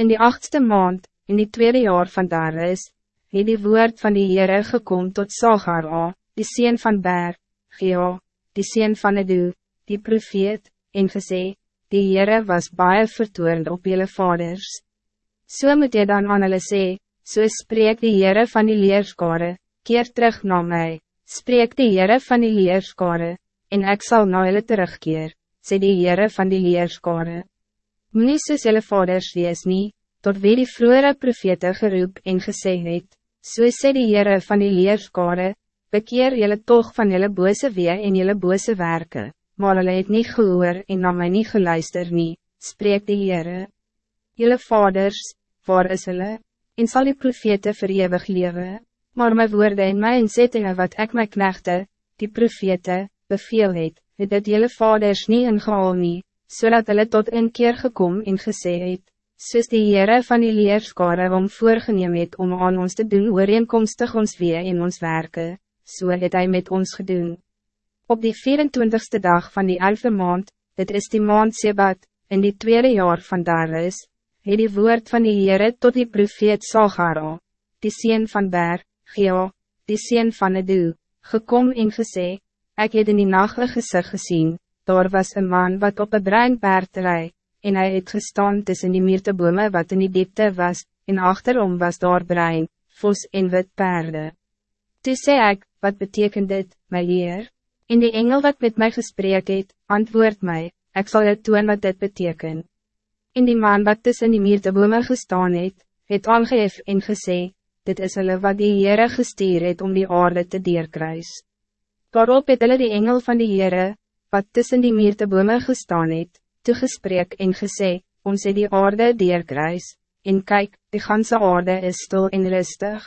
In die achtste maand, in die tweede jaar van Daris, het die woord van die Heere gekom tot Sagara, die sien van Ber, Geo, die sien van Edu, die profeet, en gesê, die Heere was baie vertoornd op jylle vaders. So moet jy dan aan hulle sê, so spreek die Heere van die leerskare, keer terug na mij, spreek die Heere van die leerskare, en ik zal na hulle terugkeer, sê die Heere van die leerskare. Moe soos jylle vaders wees nie, tot wie die vroere profete geroep en gesê het, so sê die Heere van die leerskare, bekeer jylle toch van jylle bose wee en jylle bose werken, maar hulle het nie gehoor en na my nie geluister nie, spreek die Heere. Jylle vaders, waar is hulle, en sal die profete verewig lewe, maar my woorde en my inzettingen wat ik my knechte, die profete, beveel het, het dit jylle vaders nie ingehaal nie, zodat so hulle tot een keer gekom en gesê het, soos die Heere van die leerskare om voorgeneem het om aan ons te doen ooreenkomstig ons wee en ons werken, so het hy met ons gedoen. Op die 24ste dag van die 11e maand, dit is die maand Sebat, in die tweede jaar van Daris, het die woord van die Heere tot die profeet Sagara, die sien van Ber, Geo, die sien van Edu, gekom en gesê, ek het in die nacht een gezicht gezien, daar was een man wat op een bruin paard rij, en hij het gestaan tussen die myrtebome wat in die diepte was, en achterom was daar bruin, vos en wit paarden. Toe sê ek, wat betekent dit, my leer? En die engel wat met mij gesprek het, antwoord mij, ik zal het doen wat dit betekent. En die man wat tussen die myrtebome gestaan het, het aangeef en gesê, dit is hulle wat die Heere gestuur het om die aarde te deerkruis. Daarop het hulle die engel van die Heere, wat tussen die myrtebome gestaan het, toegesprek en gesê, ons het die aarde deerkruis, en kyk, die ganse aarde is stil en rustig.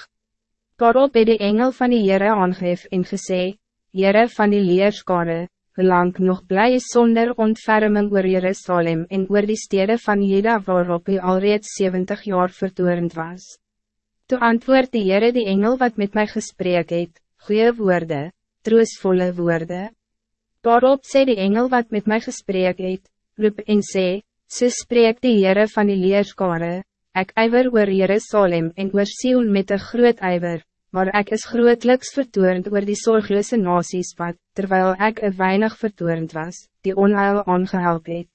Daarop het die engel van die Heere aangeef en gesê, Heere van die leerskade, hoe lang nog blij is sonder ontferming oor Jerusalem en oor die stede van Jeda waarop u alreeds 70 jaar vertoorend was. Toe antwoord die Heere die engel wat met mij gesprek het, goeie woorde, troostvolle woorde. Daarop sê die engel wat met mij gesprek het, roep en sê, so spreek die Heere van die leerskare, ek ijver oor Jerusalem en oor Sion met een groot ijver, maar ik is grootliks vertoornd oor die zorgloze nasies wat, terwijl ik een weinig vertoornd was, die onheil aangehelp het.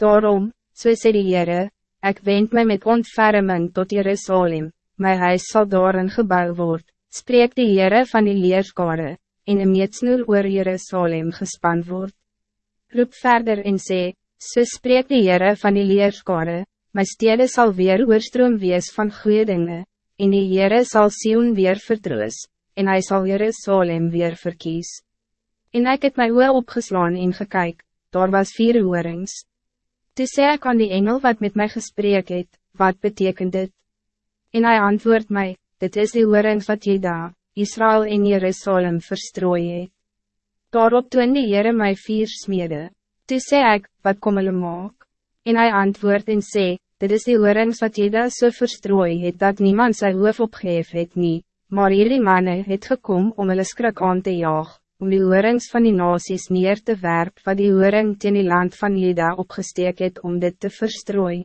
Daarom, so sê die Heere, ek wend my met ontferming tot Jerusalem, my huis sal daarin gebouw word, spreek die Heere van die leerskare, en een meetsnoer oor Jerusalem gespan word. Roep verder en sê, so spreek die Heere van die leerskade, my stede sal weer oorstroom wees van goede dingen, en die Heere sal Sion weer vertroos, en hij zal Jerusalem weer verkies. En ik het my oor opgeslaan en gekyk, daar was vier oorings. Toe sê ek aan die engel wat met mij gesprek het, wat betekent dit? En hij antwoord mij, dit is die oorings wat jy daar. Israël en Jerusalem verstrooi het. Daarop toon die Heere my vier smede. Toe sê ek, wat kom hulle maak? En hij antwoord en sê, dit is die oorings wat jy daar so verstrooi het, dat niemand sy hoof opgeef het nie, maar hierdie manne het gekom om hulle skrik aan te jaag, om die oorings van die nasies neer te werp, wat die oring teen die land van Jeda opgesteek het om dit te verstrooi.